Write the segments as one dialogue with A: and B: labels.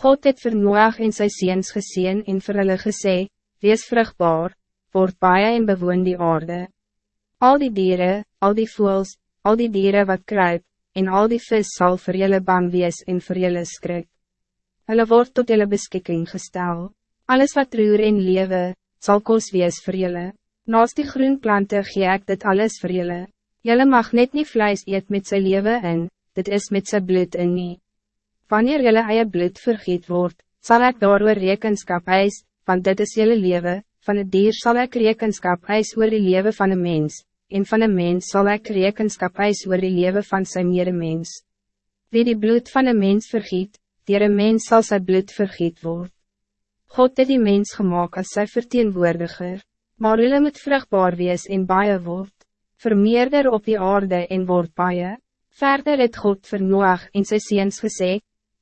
A: God het vir Noach en sy seens geseen en vir hulle gesê, Wees vruchtbaar, word baie en bewoon die aarde. Al die dieren, al die voels, al die dieren wat kruip, en al die vis zal vir julle bang wees en vir julle skrik. Hulle word tot julle beskikking gestel. Alles wat roer en lewe, zal kos wees vir julle. Naast die groen planten gee ek dit alles vir julle. Julle mag net nie vlees eet met sy lewe in, dit is met sy bloed in nie. Wanneer julle eie bloed vergiet wordt, zal ik daar rekenskap eis, want dit is jullie leven, van het dier zal ik rekenskap eis oor die leven van een mens, en van een mens zal ik rekenskap eis oor die leven van zijn medemens. Wie die bloed van een mens vergiet, dier een mens zal zijn bloed vergiet worden. God het die mens gemaakt als zijn verteenwoordiger, maar hulle moet vruchtbaar wees en baie word, vermeerder op die aarde en word baie. Verder het God vir Noach en sy seens gesê,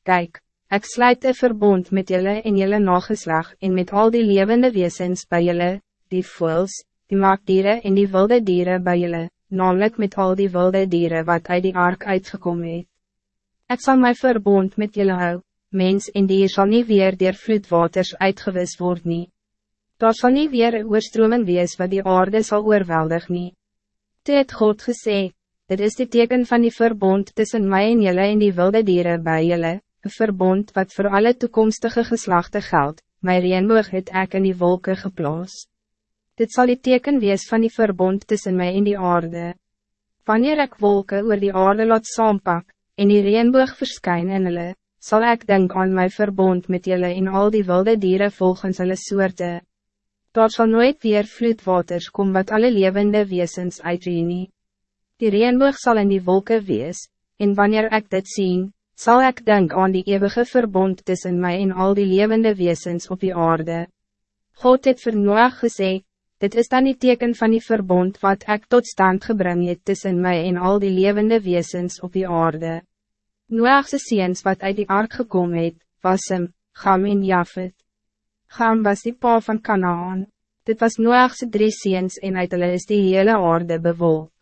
A: Kijk, Ik sluit een verbond met jullie en jullie nageslag en met al die levende wezens bij jullie, die voels, die maakdieren en die wilde dieren bij jullie, namelijk met al die wilde dieren wat uit die ark uitgekomen het. Ik zal mijn verbond met jullie hou, mens en dier zal niet weer door vloedwaters uitgewis worden. Nie. Daar zal niet weer een oorstroming wees wat die aarde zal oorweldig nie. Toe het God gesê, dit is die teken van die verbond tussen mij en jullie en die wilde dieren bij jullie een verbond wat voor alle toekomstige geslachten geldt, my reenboog het ek in die wolken geplaas. Dit zal die teken wees van die verbond tussen mij en die aarde. Wanneer ik wolken oor die aarde laat saampak, en die reenboog verskyn in hulle, sal ek denk aan mijn verbond met jullie en al die wilde dieren volgens hulle soorte. Daar zal nooit weer vloedwaters kom wat alle levende wezens uitreen Die reenboog zal in die wolken wees, en wanneer ik dit zie, zal ik denk aan die eeuwige verbond tussen mij en al die levende wezens op die aarde. God het vir Noach gesê, dit is dan die teken van die verbond wat ik tot stand gebring het tussen mij en al die levende wezens op die aarde. Noachse seens wat uit die ark gekomen het, was hem, Gam en Jafet. Gam was die pa van Kanaan. Dit was Noachse drie seens en uit hulle is die hele aarde bewolk.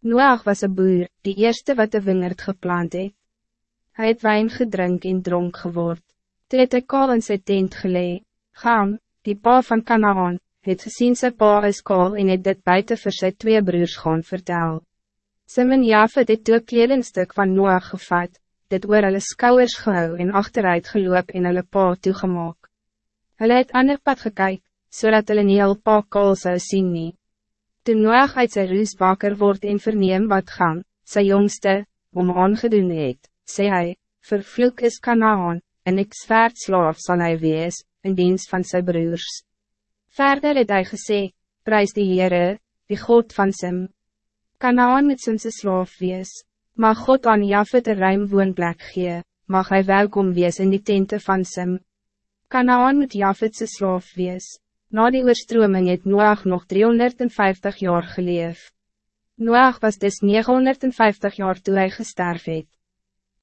A: Noach was een boer, die eerste wat de wingerd geplant het. Hij het wijn gedrink en dronk geword. Toe het hy kaal in sy tent gelee. Gaan, die pa van Kanaan, het gezien sy pa is kaal en het dit buiten vir sy twee broers gaan vertel. Simon Jafet het toe kledingstuk van Noach gevat, dit oor hulle skouwers gehou en achteruit geloop en hulle pa toegemaak. Hulle het ander pad gekyk, zodat so hulle nie al pa kaal zou sien nie. Toen Noach uit sy roes wakker word en verneem wat gaan, sy jongste, om aangedoen het, sê hy, vervloek is Kanaan, en ik zwaard slaaf zal hij wees, in dienst van zijn broers. Verder het hy gesê, prijs die Heere, die God van Sim. Kanaan met zijn slaaf wees, mag God aan Jafet een ruim woonplek gee, mag hij welkom wees in die tente van Sim. Kanaan met Jafet sy slaaf wees, na die oorstroming het Noach nog 350 jaar geleef. Noach was dus 950 jaar toe hij gesterf het.